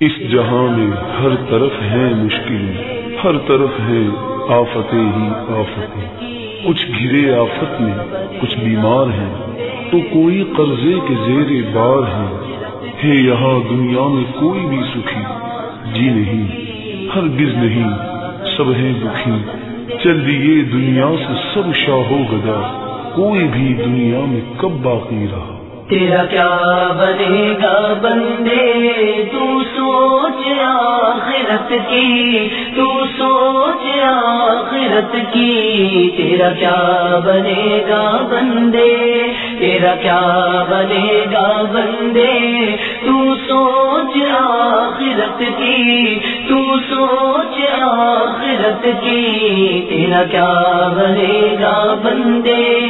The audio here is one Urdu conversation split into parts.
اس جہاں میں ہر طرف ہیں مشکلیں ہر طرف ہے آفتیں ہی آفتیں۔ کچھ گرے آفت میں کچھ بیمار ہیں، تو کوئی قرضے کے زیر بار ہیں۔ ہے یہاں دنیا میں کوئی بھی سکھی جی نہیں ہر گز نہیں، سب ہیں دکھی۔ چل دیے دنیا سے سب شاہو گدا، کوئی بھی دنیا میں کب باقی رہا۔ تیرا کیا بنے گا بندے؟ تو سوچ آخرت کی، تو سوچ آخرت کی، تیرا کیا بنے گا بندے؟ تیرا کیا بنے گا بندے؟ تو سوچ آخرت کی، تو سوچ آخرت کی، تیرا کیا بنے گا بندے؟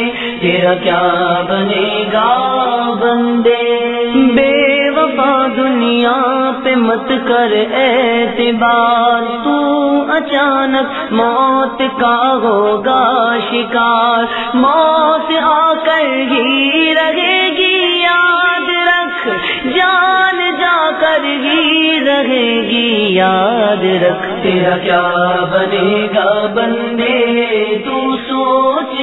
تیرا کیا بنے گا بندے؟ بے وفا دنیا پہ مت کر اعتبار تو اچانک موت کا ہوگا شکار۔ موت آ کر ہی رہے گی یاد رکھ۔ جان جا کر ہی رہے گی یاد رکھ۔ تیرا کیا بنے گا بندے؟ تو سوچ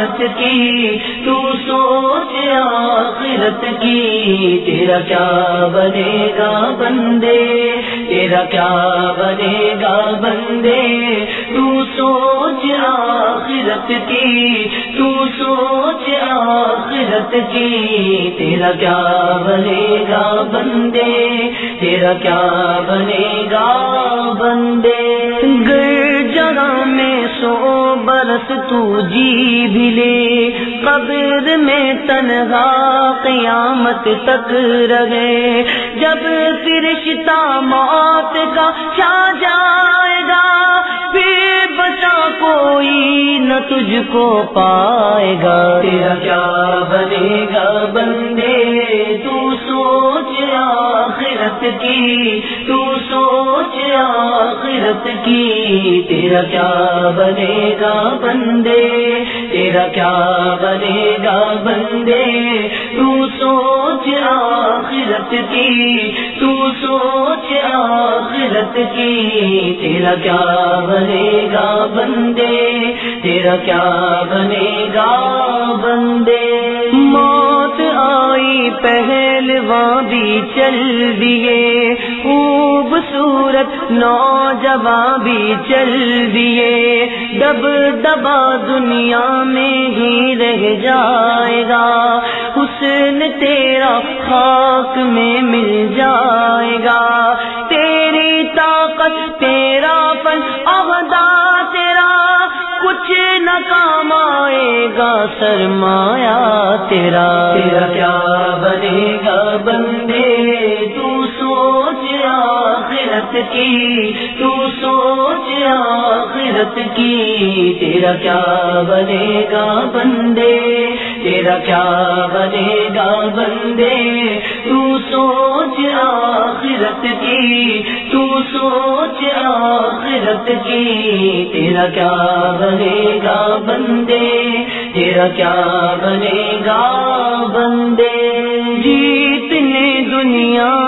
آخرت کی، تو سوچ آخرت کی، تیرا کیا بنے گا بندے؟ تیرا کیا بنے گا بندے؟ تو سوچ آخرت کی، تو سوچ آخرت کی، تیرا کیا بنے گا بندے؟ تیرا کیا بنے گا بندے؟ برس تو جی بھی لے۔ قبر میں تنہا قیامت تک رہے۔ جب فرشتہ موت کا چھا جائے گا، پھر بچا کوئی نہ تجھ کو پائے گا۔ تیرا کیا بنے گا بندے؟ تو سوچ آخرت کی، تو سوچ آخرت کی، تیرا کیا بنے گا بندے؟ تیرا کیا بنے گا بندے؟ تو سوچ آخرت کی، تو سوچ آخرت کی، تیرا کیا بنے گا بندے؟ تیرا کیا بنے گا بندے؟ موت آئی پہلواں بھی چل دیے خوبصورت نوجوان بھی چل دیے دب دبا دنیا میں ہی رہ جائے گا۔ حسن تیرا خاک میں مل جائے گا۔ تیری طاقت، تیرا پن عہدہ تیرا کچھ نہ کام آئے گا۔ سرمایا تیرا۔ تیرا کیا بنے گا بندے؟ آخرت کی، تو سوچ آخرت کی، تیرا کیا بنے گا بندے؟ تیرا کیا بنے گا بندے؟ تو سوچ آخرت کی، تو سوچ آخرت کی، تیرا کیا بنے گا بندے؟ تیرا کیا بنے گا بندے؟ جیتنے دنیا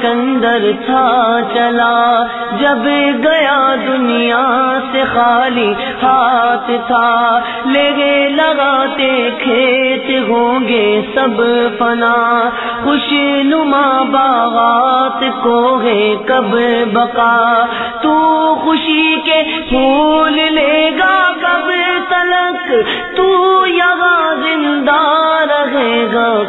سکندر تھا چلا۔ جب گیا دنیا سے خالی ہاتھ تھا۔ لگے لگاتے کھیت ہوں گے سب فنا۔ خوش نما باغات کو ہے کب بقا۔ تو خوشی کے پھول لے گا کب تلک۔ تو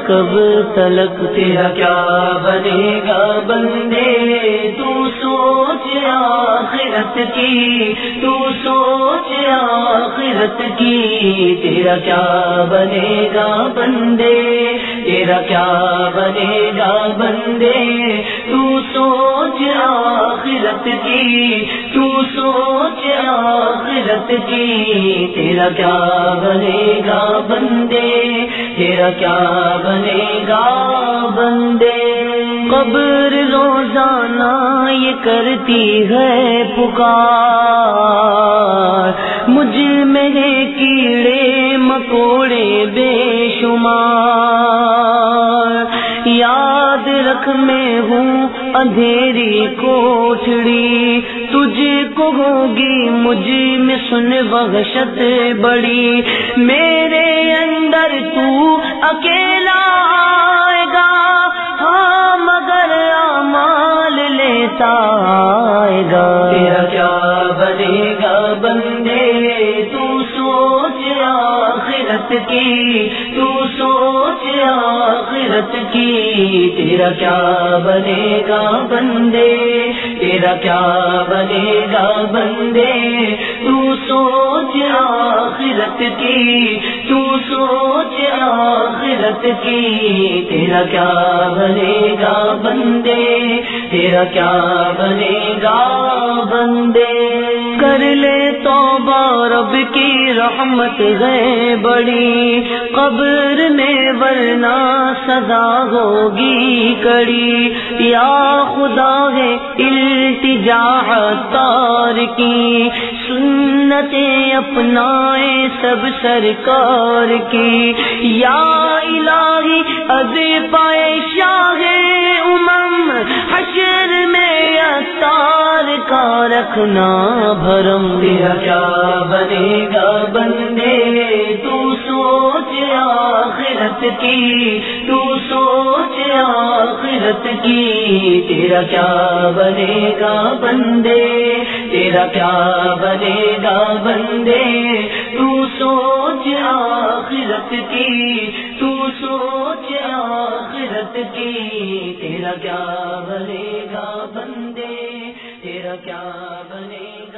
کب تلک تیرا کیا بنے گا بندے؟ تو سوچ آخرت کی، تو سوچ آخرت کی، تیرا کیا بنے گا بندے؟ تیرا کیا بنے گا بندے؟ تو سوچ آخرت کی، تو سوچ آخرت کی، تیرا کیا بنے گا بندے؟ تیرا کیا بنے گا بندے؟ قبر روزانہ یہ کرتی ہے پکار۔ اندھیری کوٹڑی تجھ کو ہوگی مجھ میں سن بخشت بڑی میرے اندر تو اکیلا آئے گا ہاں مگر مال لیتا آئے گا۔ تیرا کیا بنے گا بندے، تو سوچ آخرت کی، تو کی، تیرا کیا بنے گا بندے؟ تیرا کیا بنے گا بندے؟ تو سوچ آخرت کی، تو سوچ آخرت کی، تیرا کیا بنے گا بندے؟ تیرا کیا بنے گا بندے؟ کر لے رب کی رحمت ہے بڑی، قبر میں ورنہ سزا ہوگی کڑی۔ یا خدا ہے التجا تار کی، سنتیں اپنائے سب سرکار کی۔ یا الہی، اب پائے شاہ امم، حشر میں تار کا رکھنا بھرم۔ آخرت کی، تو سوچ آخرت کی، تیرا کیا بنے گا بندے؟ تیرا کیا بنے گا بندے؟ تو سوچ آخرت کی، تو سوچ آخرت کی، تیرا کیا بنے گا بندے؟ تیرا کیا بنے